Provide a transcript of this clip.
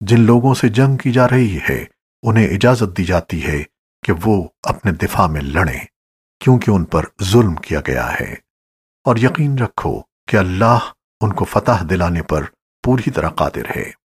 جن لوگوں سے جنگ کی جا رہی ہے، انہیں اجازت دی جاتی ہے کہ وہ اپنے دفاع میں لڑیں، کیونکہ ان پر ظلم کیا گیا ہے۔ اور یقین رکھو کہ اللہ ان کو فتح دلانے پر پوری طرح قادر ہے۔